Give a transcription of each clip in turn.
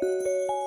Música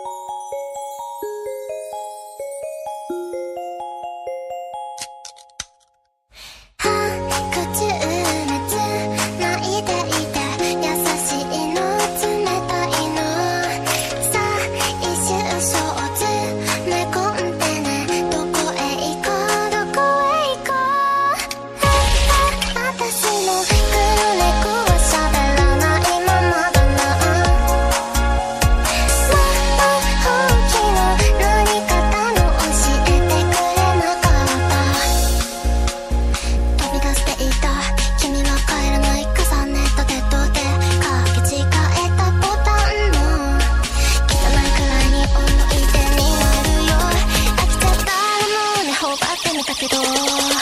だけど。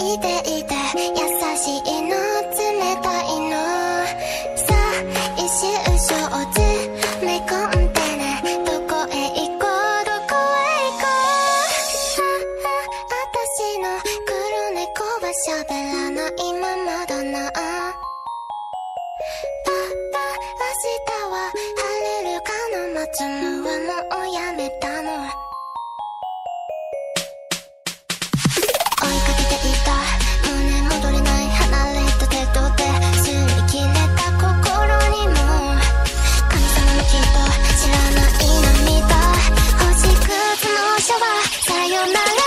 いていて優しいの冷たいのさあ一周生詰め込んでねどこへ行こうどこへ行こうあ私の黒猫は喋らないままだなパパ明日は晴れるかな待のは my